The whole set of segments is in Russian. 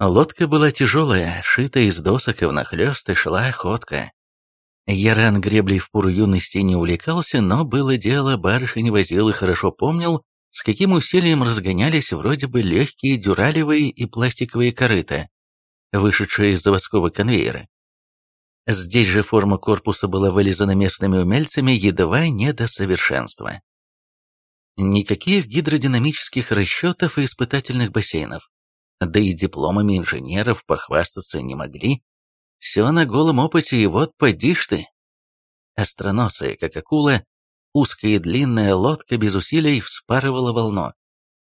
Лодка была тяжелая, шитая из досок и внахлёст, и шла охотка. Яран греблей в пору юности не увлекался, но было дело, барышень возил и хорошо помнил, с каким усилием разгонялись вроде бы легкие дюралевые и пластиковые корыта, вышедшие из заводского конвейера. Здесь же форма корпуса была вылизана местными умельцами едва не до совершенства. Никаких гидродинамических расчетов и испытательных бассейнов да и дипломами инженеров похвастаться не могли. Все на голом опыте, и вот поди ж ты. Остроносая, как акула, узкая и длинная лодка без усилий вспарывала волну,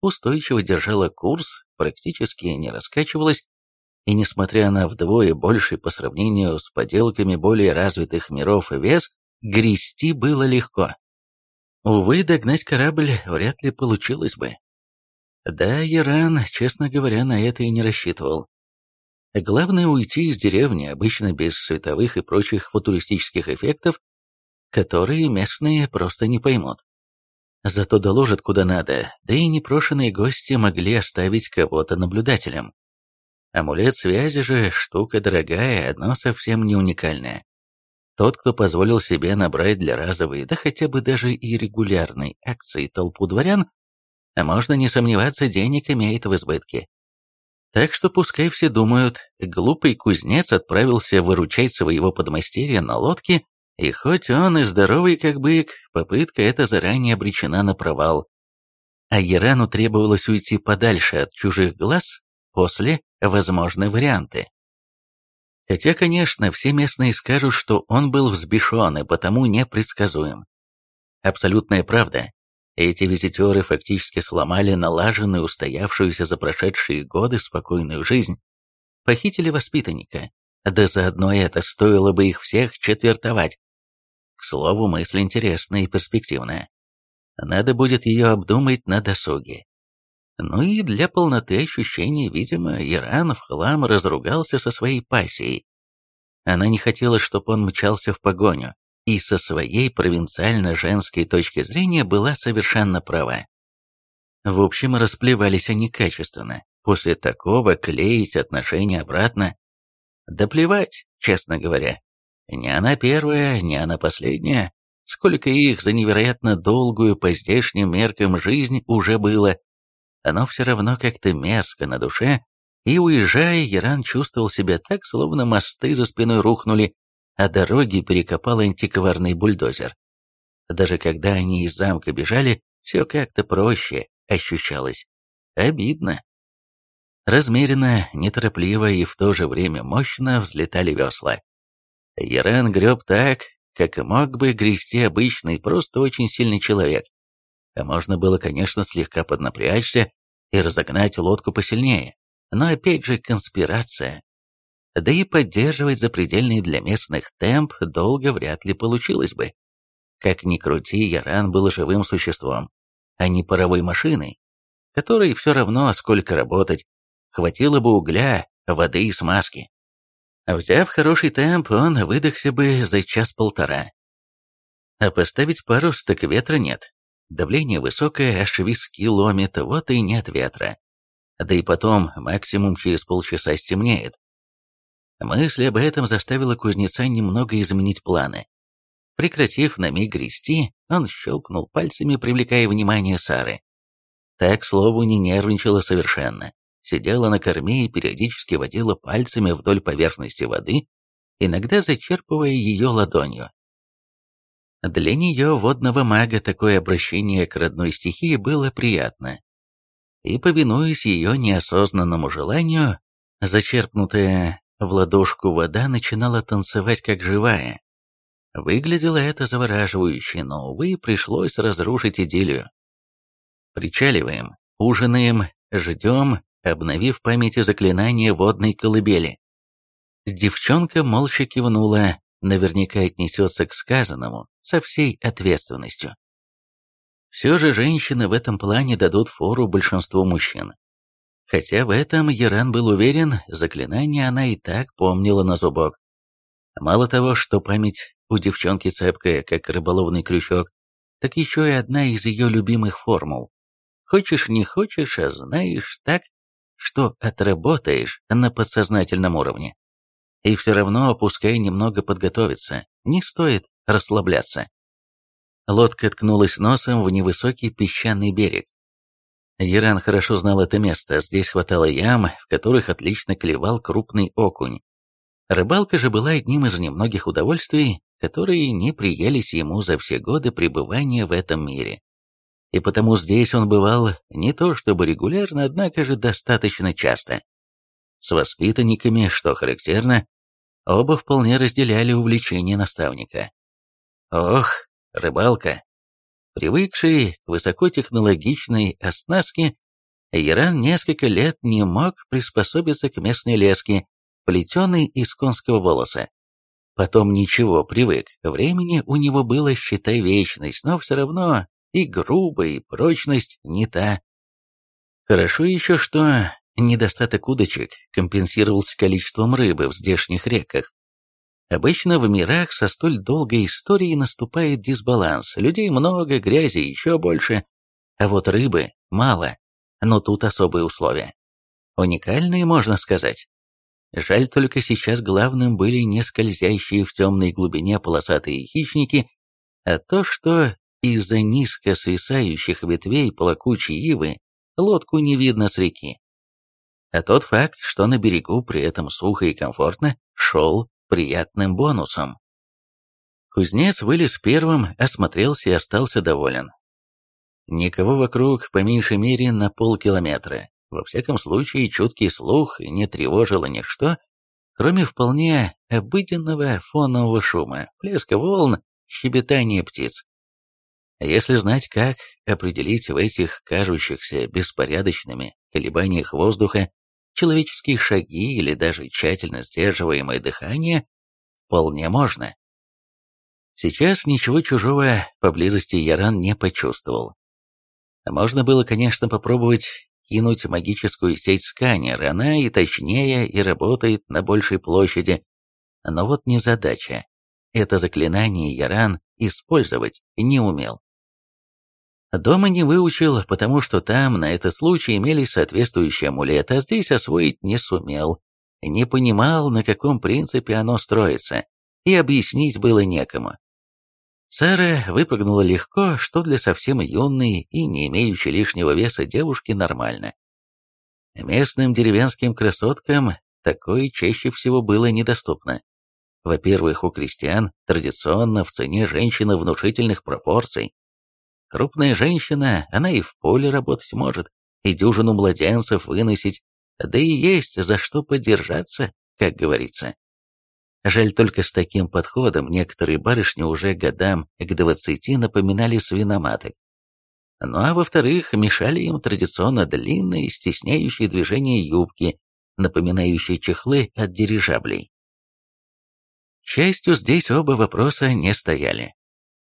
устойчиво держала курс, практически не раскачивалась, и несмотря на вдвое больший по сравнению с поделками более развитых миров вес, грести было легко. Увы, догнать корабль вряд ли получилось бы. Да, Иран, честно говоря, на это и не рассчитывал. Главное уйти из деревни, обычно без световых и прочих футуристических эффектов, которые местные просто не поймут. Зато доложат куда надо, да и непрошенные гости могли оставить кого-то наблюдателем. Амулет связи же штука дорогая, но совсем не уникальная. Тот, кто позволил себе набрать для разовой, да хотя бы даже и регулярной акции толпу дворян, можно не сомневаться, денег имеет в избытке. Так что пускай все думают, глупый кузнец отправился выручать своего подмастерья на лодке, и хоть он и здоровый как бык, попытка эта заранее обречена на провал. А Ярану требовалось уйти подальше от чужих глаз после возможной варианты. Хотя, конечно, все местные скажут, что он был взбешен и потому непредсказуем. Абсолютная правда, эти визитеры фактически сломали налаженную, устоявшуюся за прошедшие годы спокойную жизнь. Похитили воспитанника, да заодно это стоило бы их всех четвертовать. К слову, мысль интересная и перспективная. Надо будет ее обдумать на досуге. Ну и для полноты ощущений, видимо, Иран в хлам разругался со своей пассией. Она не хотела, чтобы он мчался в погоню, и со своей провинциально-женской точки зрения была совершенно права. В общем, расплевались они качественно. После такого клеить отношения обратно. Да плевать, честно говоря. Не она первая, не она последняя. Сколько их за невероятно долгую по здешним меркам жизнь уже было. Оно все равно как-то мерзко на душе, и, уезжая, Яран чувствовал себя так, словно мосты за спиной рухнули, а дороги перекопал антикварный бульдозер. Даже когда они из замка бежали, все как-то проще ощущалось. Обидно. Размеренно, неторопливо и в то же время мощно взлетали весла. Ярен греб так, как мог бы грести обычный, просто очень сильный человек. А можно было, конечно, слегка поднапрячься и разогнать лодку посильнее. Но опять же конспирация да и поддерживать запредельный для местных темп долго вряд ли получилось бы. Как ни крути, Яран был живым существом, а не паровой машиной, которой все равно сколько работать, хватило бы угля, воды и смазки. Взяв хороший темп, он выдохся бы за час-полтора. А поставить парус так ветра нет. Давление высокое, аж виски ломит, вот и нет ветра. Да и потом, максимум через полчаса стемнеет. Мысль об этом заставила кузнеца немного изменить планы. Прекратив на миг грести, он щелкнул пальцами, привлекая внимание Сары. Так, слову, не нервничала совершенно. Сидела на корме и периодически водила пальцами вдоль поверхности воды, иногда зачерпывая ее ладонью. Для нее, водного мага, такое обращение к родной стихии было приятно. И, повинуясь ее неосознанному желанию, зачерпнутая в ладошку вода начинала танцевать как живая. Выглядело это завораживающе, но, увы, пришлось разрушить идиллию. Причаливаем, ужинаем, ждем, обновив в памяти заклинание водной колыбели. Девчонка молча кивнула, наверняка отнесется к сказанному со всей ответственностью. Все же женщины в этом плане дадут фору большинству мужчин. Хотя в этом Яран был уверен, заклинание она и так помнила на зубок. Мало того, что память у девчонки цепкая, как рыболовный крючок, так еще и одна из ее любимых формул. Хочешь не хочешь, а знаешь так, что отработаешь на подсознательном уровне. И все равно, пускай немного подготовиться, не стоит расслабляться. Лодка ткнулась носом в невысокий песчаный берег. Яран хорошо знал это место, здесь хватало ям, в которых отлично клевал крупный окунь. Рыбалка же была одним из немногих удовольствий, которые не приелись ему за все годы пребывания в этом мире. И потому здесь он бывал не то чтобы регулярно, однако же достаточно часто. С воспитанниками, что характерно, оба вполне разделяли увлечение наставника. Ох, рыбалка! Привыкший к высокотехнологичной оснастке, Яран несколько лет не мог приспособиться к местной леске, плетеный из конского волоса. Потом ничего, привык. Времени у него было, считай, вечность, но все равно и грубая, и прочность не та. Хорошо еще, что недостаток удочек компенсировался количеством рыбы в здешних реках. Обычно в мирах со столь долгой историей наступает дисбаланс. Людей много, грязи еще больше. А вот рыбы мало. Но тут особые условия. Уникальные, можно сказать. Жаль только сейчас главным были не скользящие в темной глубине полосатые хищники, а то, что из-за низко свисающих ветвей плакучей ивы лодку не видно с реки. А тот факт, что на берегу при этом сухо и комфортно, шел приятным бонусом. Кузнец вылез первым, осмотрелся и остался доволен. Никого вокруг, по меньшей мере, на полкилометра. Во всяком случае, чуткий слух не тревожило ничто, кроме вполне обыденного фонового шума, плеска волн, щебетания птиц. Если знать, как определить в этих кажущихся беспорядочными колебаниях воздуха человеческие шаги или даже тщательно сдерживаемое дыхание, вполне можно. Сейчас ничего чужого поблизости Яран не почувствовал. Можно было, конечно, попробовать кинуть магическую сеть сканера, она и точнее, и работает на большей площади. Но вот не задача. Это заклинание Яран использовать не умел. Дома не выучил, потому что там на этот случай имелись соответствующие амулеты, а здесь освоить не сумел. Не понимал, на каком принципе оно строится, и объяснить было некому. Сара выпрыгнула легко, что для совсем юной и не имеющей лишнего веса девушки нормально. Местным деревенским красоткам такое чаще всего было недоступно. Во-первых, у крестьян традиционно в цене женщина внушительных пропорций. Крупная женщина, она и в поле работать может, и дюжину младенцев выносить, да и есть за что подержаться, как говорится. Жаль только с таким подходом некоторые барышни уже годам к двадцати напоминали свиноматок. Ну а во-вторых, мешали им традиционно длинные, стесняющие движения юбки, напоминающие чехлы от дирижаблей. К счастью, здесь оба вопроса не стояли.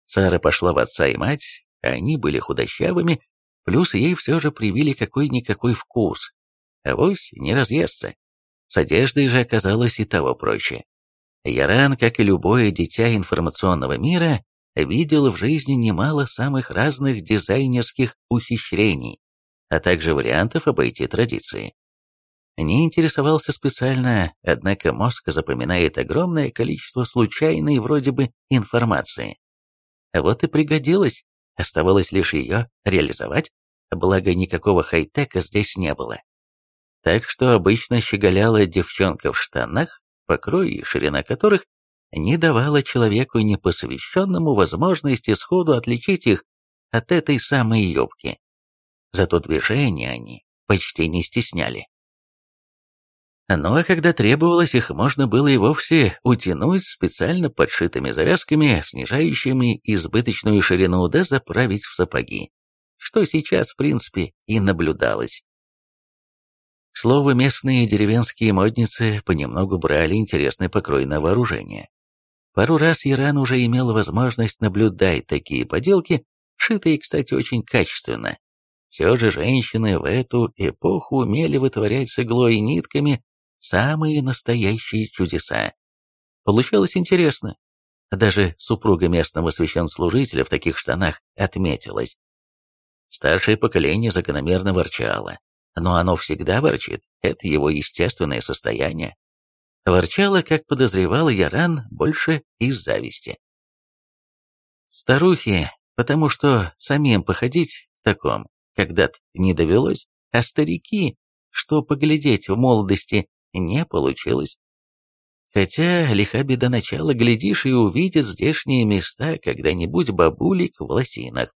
Сара пошла в отца и мать, они были худощавыми, плюс ей все же привили какой-никакой вкус. А вось не разъестся. С одеждой же оказалось и того проще. Яран, как и любое дитя информационного мира, видел в жизни немало самых разных дизайнерских ухищрений, а также вариантов обойти традиции. Не интересовался специально, однако мозг запоминает огромное количество случайной вроде бы информации. Вот и пригодилось, оставалось лишь ее реализовать, благо никакого хай-тека здесь не было. Так что обычно щеголяла девчонка в штанах, покрой и ширина которых не давала человеку непосвященному возможности сходу отличить их от этой самой юбки. Зато движения они почти не стесняли. Ну а когда требовалось, их можно было и вовсе утянуть специально подшитыми завязками, снижающими избыточную ширину, да заправить в сапоги, что сейчас, в принципе, и наблюдалось. К слову, местные деревенские модницы понемногу брали интересный покрой на вооружение. Пару раз Иран уже имел возможность наблюдать такие поделки, шитые, кстати, очень качественно. Все же женщины в эту эпоху умели вытворять с иглой и нитками самые настоящие чудеса. Получалось интересно. Даже супруга местного священслужителя в таких штанах отметилась. Старшее поколение закономерно ворчало. но оно всегда ворчит, это его естественное состояние. Ворчала, как подозревал Яран, больше из зависти. Старухи, потому что самим походить в таком когда-то не довелось, а старики, что поглядеть в молодости не получилось. Хотя лиха беда начала, глядишь и увидит здешние места когда-нибудь бабулик в лосинах.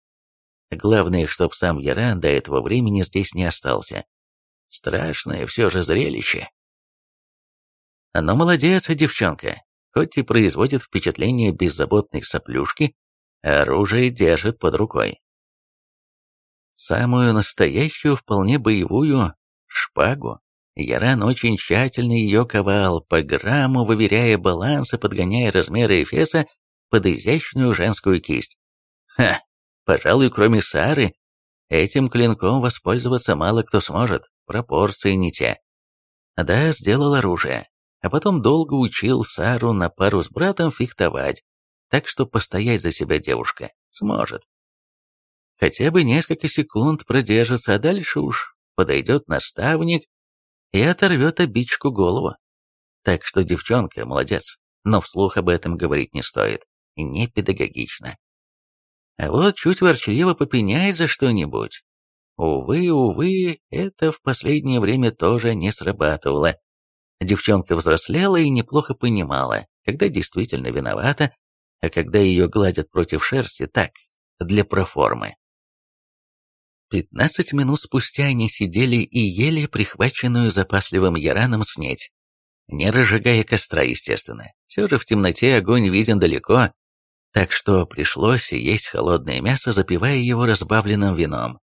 Главное, чтоб сам Яран до этого времени здесь не остался. Страшное все же зрелище. Но молодец, девчонка, хоть и производит впечатление беззаботной соплюшки, оружие держит под рукой. Самую настоящую, вполне боевую шпагу. Яран очень тщательно ее ковал, по грамму выверяя баланс и подгоняя размеры эфеса под изящную женскую кисть. Ха! Пожалуй, кроме Сары, этим клинком воспользоваться мало кто сможет, пропорции не те. Да, сделал оружие, а потом долго учил Сару на пару с братом фехтовать, так что постоять за себя девушка сможет. Хотя бы несколько секунд продержится, а дальше уж подойдет наставник и оторвет обидчику голову. Так что девчонка молодец, но вслух об этом говорить не стоит, не педагогично. А вот чуть ворчливо попеняет за что-нибудь. Увы, увы, это в последнее время тоже не срабатывало. Девчонка взрослела и неплохо понимала, когда действительно виновата, а когда ее гладят против шерсти, так, для проформы. Пятнадцать минут спустя они сидели и ели прихваченную запасливым яраном снеть. Не разжигая костра, естественно. Все же в темноте огонь виден далеко, так что пришлось есть холодное мясо, запивая его разбавленным вином.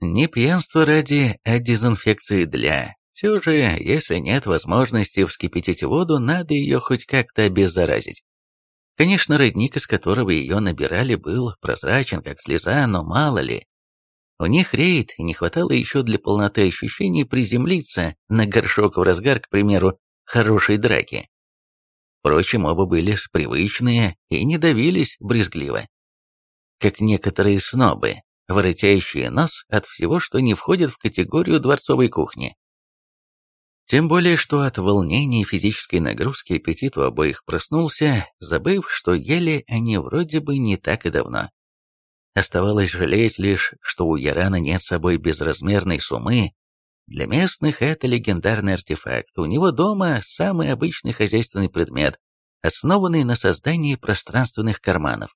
Не пьянство ради, а дезинфекции для. Все же, если нет возможности вскипятить воду, надо ее хоть как-то обеззаразить. Конечно, родник, из которого ее набирали, был прозрачен, как слеза, но мало ли. У них рейд, и не хватало еще для полноты ощущений приземлиться на горшок в разгар, к примеру, хорошей драки. Впрочем, оба были привычные и не давились брезгливо. Как некоторые снобы, воротящие нос от всего, что не входит в категорию дворцовой кухни. Тем более, что от волнения и физической нагрузки аппетит у обоих проснулся, забыв, что ели они вроде бы не так и давно. Оставалось жалеть лишь, что у Ярана нет с собой безразмерной суммы, для местных это легендарный артефакт. У него дома самый обычный хозяйственный предмет, основанный на создании пространственных карманов.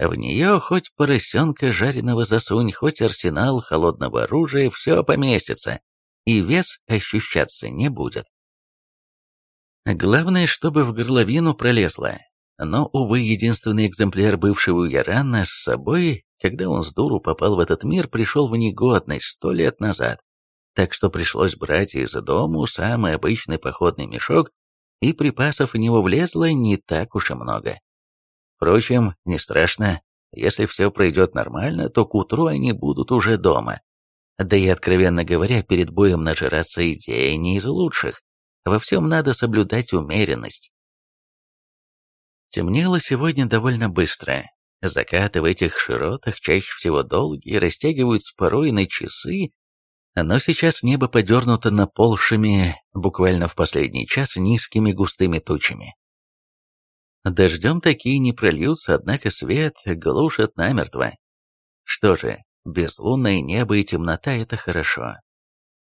В нее хоть поросенка жареного засунь, хоть арсенал холодного оружия, все поместится, и вес ощущаться не будет. Главное, чтобы в горловину пролезло. Но, увы, единственный экземпляр бывшего Ярана с собой, когда он с дуру попал в этот мир, пришел в негодность сто лет назад так что пришлось брать из дому самый обычный походный мешок, и припасов в него влезло не так уж и много. Впрочем, не страшно, если все пройдет нормально, то к утру они будут уже дома. Да и, откровенно говоря, перед боем нажираться идея не из лучших. Во всем надо соблюдать умеренность. Темнело сегодня довольно быстро. Закаты в этих широтах чаще всего долгие, растягиваются порой на часы, но сейчас небо подернуто наползшими, буквально в последний час, низкими густыми тучами. Дождем такие не прольются, однако свет глушит намертво. Что же, безлунное небо и темнота — это хорошо.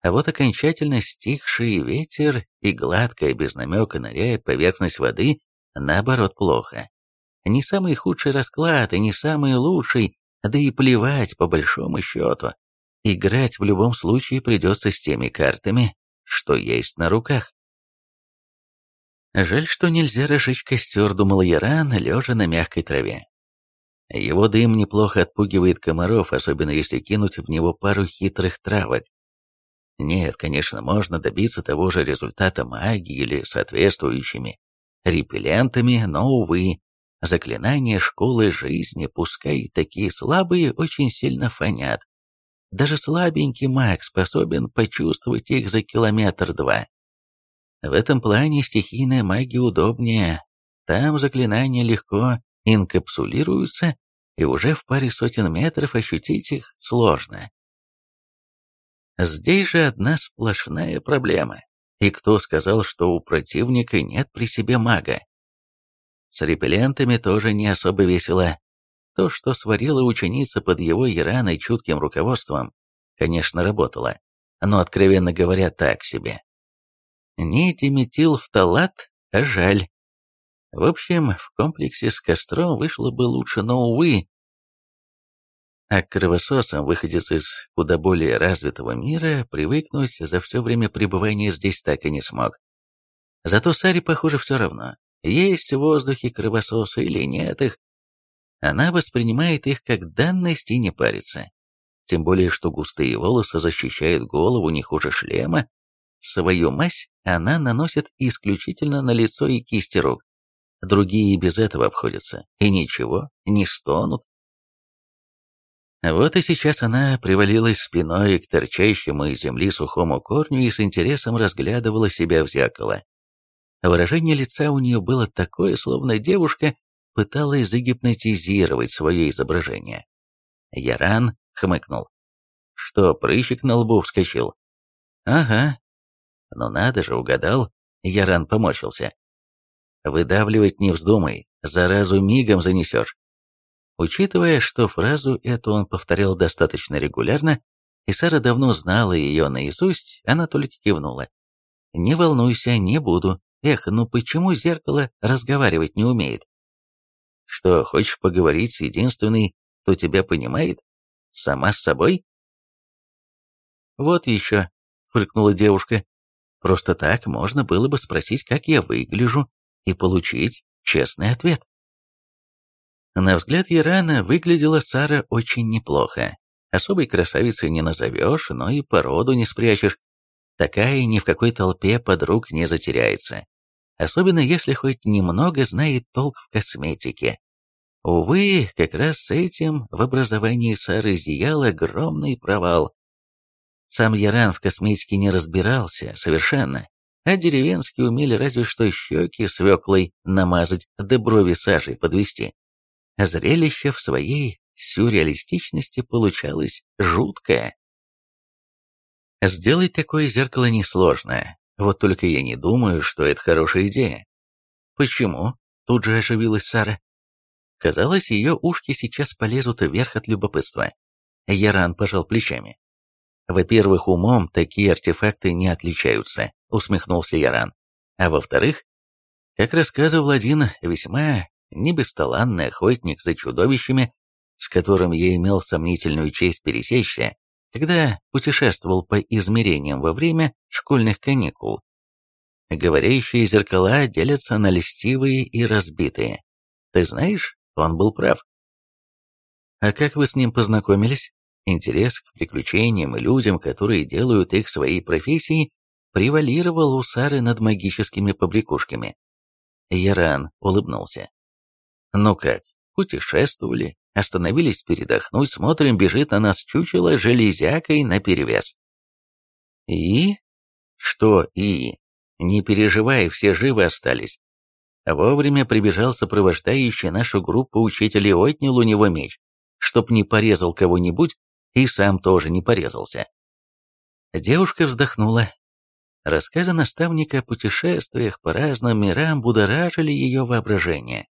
А вот окончательно стихший ветер и гладкая, без намека ныряя поверхность воды, наоборот, плохо. Не самый худший расклад и не самый лучший, да и плевать по большому счету. Играть в любом случае придется с теми картами, что есть на руках. Жаль, что нельзя разжечь костер, думал Яран, лежа на мягкой траве. Его дым неплохо отпугивает комаров, особенно если кинуть в него пару хитрых травок. Нет, конечно, можно добиться того же результата магии или соответствующими репеллентами, но, увы, заклинания школы жизни, пускай такие слабые, очень сильно фонят. Даже слабенький маг способен почувствовать их за километр-два. В этом плане стихийная магия удобнее. Там заклинания легко инкапсулируются, и уже в паре сотен метров ощутить их сложно. Здесь же одна сплошная проблема. И кто сказал, что у противника нет при себе мага? С репеллентами тоже не особо весело. То, что сварила ученица под его Яраной чутким руководством, конечно, работало, но, откровенно говоря, так себе. Не диметилфталат, а жаль. В общем, в комплексе с костром вышло бы лучше, но, увы. А кровососам, выходец из куда более развитого мира, привыкнуть за все время пребывания здесь так и не смог. Зато Саре, похоже, все равно, есть в воздухе кровососы или нет их. Она воспринимает их как данность и не парится. Тем более, что густые волосы защищают голову не хуже шлема. Свою мазь она наносит исключительно на лицо и кисти рук. Другие без этого обходятся, и ничего, не стонут. Вот и сейчас она привалилась спиной к торчащему из земли сухому корню и с интересом разглядывала себя в зеркало. Выражение лица у нее было такое, словно девушка пыталась загипнотизировать свое изображение. Яран хмыкнул. «Что, прыщик на лбу вскочил?» «Ага». «Ну надо же, угадал». Яран поморщился. «Выдавливать не вздумай, заразу мигом занесешь». Учитывая, что фразу эту он повторял достаточно регулярно, и Сара давно знала ее наизусть, она только кивнула. «Не волнуйся, не буду. Эх, ну почему зеркало разговаривать не умеет? Что, хочешь поговорить с единственной, кто тебя понимает? Сама с собой? Вот еще, фыркнула девушка. Просто так можно было бы спросить, как я выгляжу, и получить честный ответ. На взгляд Ярана выглядела Сара очень неплохо. Особой красавицей не назовешь, но и породу не спрячешь. Такая ни в какой толпе подруг не затеряется. Особенно если хоть немного знает толк в косметике. Увы, как раз с этим в образовании Сары зиял огромный провал. Сам Яран в косметике не разбирался совершенно, а деревенские умели разве что щеки свеклой намазать да брови сажей подвести. Зрелище в своей сюрреалистичности получалось жуткое. Сделать такое зеркало несложно, вот только я не думаю, что это хорошая идея. Почему? Тут же оживилась Сара. Казалось, ее ушки сейчас полезут вверх от любопытства. Яран пожал плечами. «Во-первых, умом такие артефакты не отличаются», — усмехнулся Яран. «А во-вторых, как рассказывал один весьма небесталанный охотник за чудовищами, с которым я имел сомнительную честь пересечься, когда путешествовал по измерениям во время школьных каникул. Говорящие зеркала делятся на льстивые и разбитые. Ты знаешь, он был прав. А как вы с ним познакомились? Интерес к приключениям и людям, которые делают их своей профессией, превалировал у Сары над магическими побрякушками. Яран улыбнулся. Ну как, путешествовали, Остановились передохнуть, смотрим, бежит на нас чучело железякой наперевес. И? Что и? Не переживай, все живы остались. Вовремя прибежал сопровождающий нашу группу учитель и отнял у него меч, чтоб не порезал кого-нибудь, и сам тоже не порезался. Девушка вздохнула. Рассказы наставника о путешествиях по разным мирам будоражили ее воображение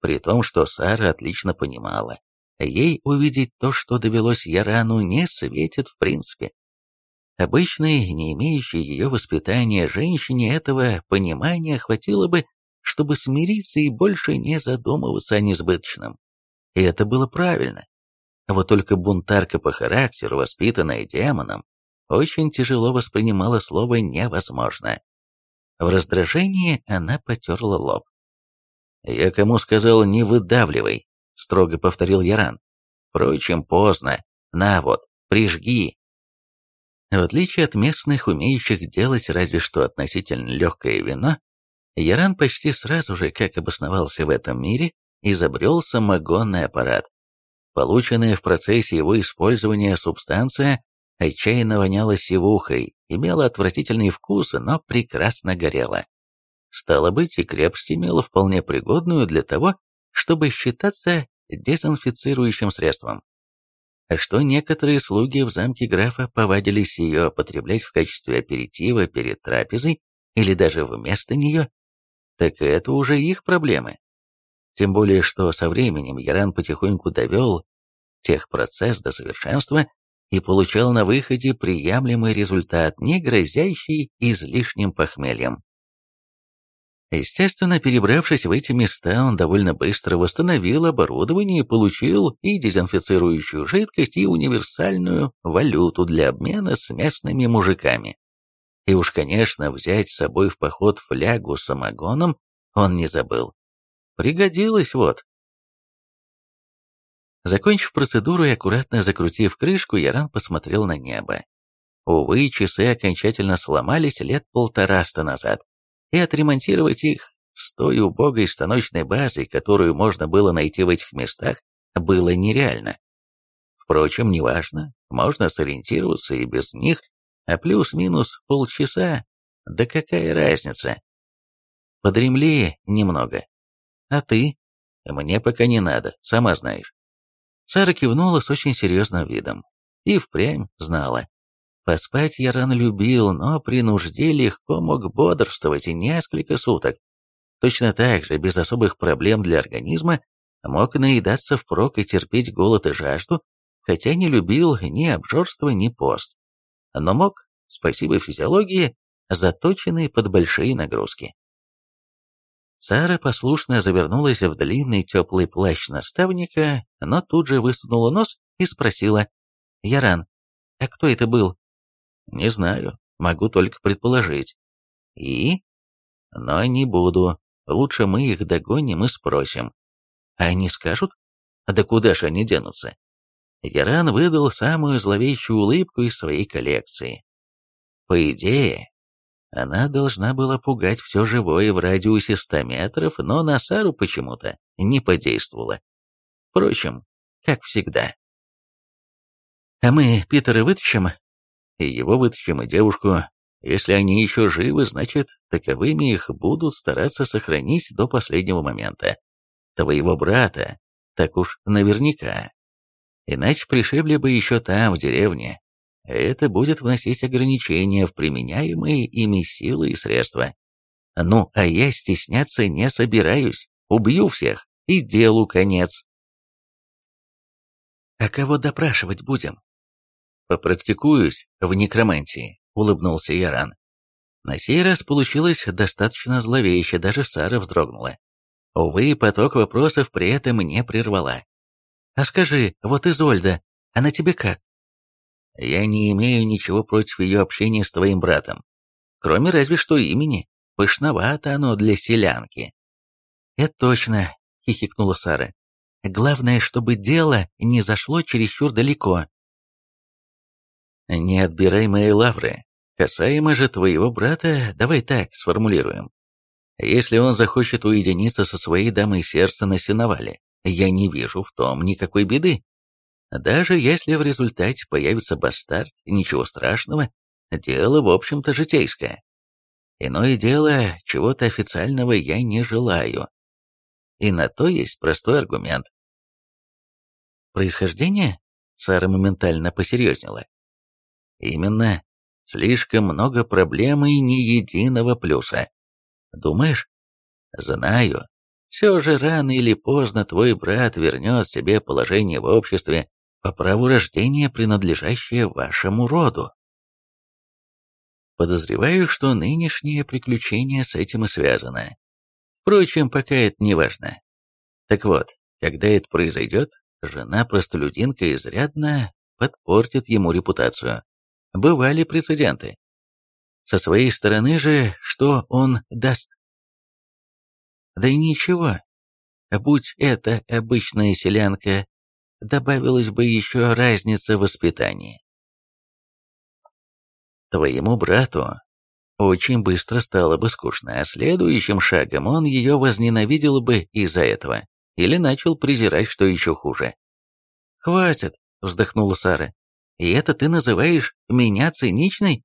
при том, что Сара отлично понимала, ей увидеть то, что довелось Ярану, не светит в принципе. Обычной, не имеющей ее воспитания женщине этого понимания хватило бы, чтобы смириться и больше не задумываться о несбыточном. И это было правильно. А вот только бунтарка по характеру, воспитанная демоном, очень тяжело воспринимала слово «невозможно». В раздражении она потерла лоб. «Я кому сказал, не выдавливай», — строго повторил Яран. «Впрочем, поздно. На вот, прижги». В отличие от местных, умеющих делать разве что относительно легкое вино, Яран почти сразу же, как обосновался в этом мире, изобрел самогонный аппарат. Полученная в процессе его использования субстанция отчаянно воняла сивухой, имела отвратительный вкус, но прекрасно горела. Стало быть, и крепость имела вполне пригодную для того, чтобы считаться дезинфицирующим средством. что некоторые слуги в замке графа повадились ее потреблять в качестве аперитива перед трапезой или даже вместо нее, так это уже их проблемы. Тем более, что со временем Яран потихоньку довел техпроцесс до совершенства и получал на выходе приемлемый результат, не грозящий излишним похмельем. Естественно, перебравшись в эти места, он довольно быстро восстановил оборудование и получил и дезинфицирующую жидкость, и универсальную валюту для обмена с местными мужиками. И уж, конечно, взять с собой в поход флягу с самогоном он не забыл. Пригодилось вот. Закончив процедуру и аккуратно закрутив крышку, Яран посмотрел на небо. Увы, часы окончательно сломались лет полтораста назад и отремонтировать их с той убогой станочной базой, которую можно было найти в этих местах, было нереально. Впрочем, неважно, можно сориентироваться и без них, а плюс-минус полчаса, да какая разница. Подремли немного. А ты? Мне пока не надо, сама знаешь. Сара кивнула с очень серьезным видом. И впрямь знала. Поспать я рано любил, но при нужде легко мог бодрствовать и несколько суток. Точно так же, без особых проблем для организма, мог наедаться впрок и терпеть голод и жажду, хотя не любил ни обжорство, ни пост. Но мог, спасибо физиологии, заточенный под большие нагрузки. Сара послушно завернулась в длинный теплый плащ наставника, но тут же высунула нос и спросила, «Яран, а кто это был?» Не знаю, могу только предположить. И? Но не буду. Лучше мы их догоним и спросим. А они скажут? Да куда ж они денутся? Яран выдал самую зловещую улыбку из своей коллекции. По идее, она должна была пугать все живое в радиусе ста метров, но на Сару почему-то не подействовала. Впрочем, как всегда. «А мы Питера вытащим?» И его вытащим, и девушку. Если они еще живы, значит, таковыми их будут стараться сохранить до последнего момента. Твоего брата, так уж наверняка. Иначе пришибли бы еще там, в деревне. Это будет вносить ограничения в применяемые ими силы и средства. Ну, а я стесняться не собираюсь. Убью всех, и делу конец. А кого допрашивать будем? «Попрактикуюсь в некромантии», — улыбнулся Яран. На сей раз получилось достаточно зловеще, даже Сара вздрогнула. Увы, поток вопросов при этом не прервала. «А скажи, вот Изольда, она тебе как?» «Я не имею ничего против ее общения с твоим братом, кроме разве что имени. Пышновато оно для селянки». «Это точно», — хихикнула Сара. «Главное, чтобы дело не зашло чересчур далеко. Не отбирай мои лавры. Касаемо же твоего брата, давай так сформулируем. Если он захочет уединиться со своей дамой сердца на сеновале, я не вижу в том никакой беды. Даже если в результате появится бастард, ничего страшного, дело, в общем-то, житейское. Иное дело, чего-то официального я не желаю. И на то есть простой аргумент. Происхождение? Сара моментально посерьезнела. Именно. Слишком много проблем и ни единого плюса. Думаешь? Знаю. Все же рано или поздно твой брат вернет себе положение в обществе по праву рождения, принадлежащее вашему роду. Подозреваю, что нынешнее приключение с этим и связано. Впрочем, пока это не важно. Так вот, когда это произойдет, жена-простолюдинка изрядно подпортит ему репутацию бывали прецеденты. Со своей стороны же, что он даст? Да и ничего. Будь это обычная селянка, добавилась бы еще разница в воспитании. Твоему брату очень быстро стало бы скучно, а следующим шагом он ее возненавидел бы из-за этого или начал презирать, что еще хуже. «Хватит», — вздохнула Сара. И это ты называешь меня циничной?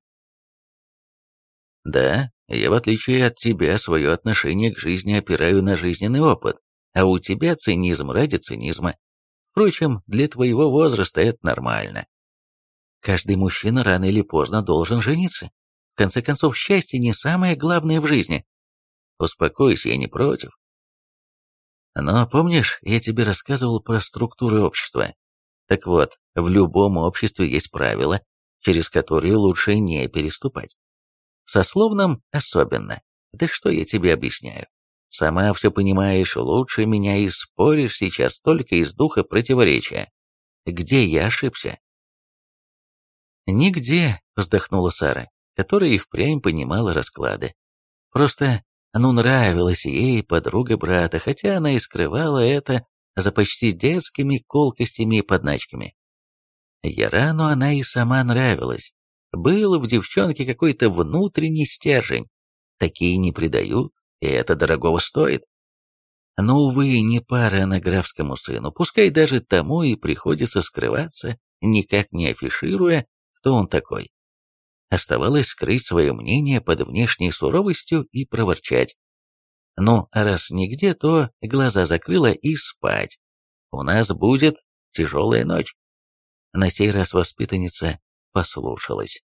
Да, я в отличие от тебя свое отношение к жизни опираю на жизненный опыт, а у тебя цинизм ради цинизма. Впрочем, для твоего возраста это нормально. Каждый мужчина рано или поздно должен жениться. В конце концов, счастье не самое главное в жизни. Успокойся, я не против. Но помнишь, я тебе рассказывал про структуры общества? Так вот, в любом обществе есть правила, через которые лучше не переступать. В сословном особенно. Да что я тебе объясняю? Сама все понимаешь лучше меня и споришь сейчас только из духа противоречия. Где я ошибся? «Нигде», — вздохнула Сара, которая и впрямь понимала расклады. «Просто, ну, нравилась ей подруга брата, хотя она и скрывала это за почти детскими колкостями и подначками. Ярану она и сама нравилась. Был в девчонке какой-то внутренний стержень. Такие не предают, и это дорогого стоит. Но, увы, не пара она графскому сыну, пускай даже тому и приходится скрываться, никак не афишируя, кто он такой. Оставалось скрыть свое мнение под внешней суровостью и проворчать. Ну, а раз нигде, то глаза закрыла и спать. У нас будет тяжелая ночь. На сей раз воспитанница послушалась.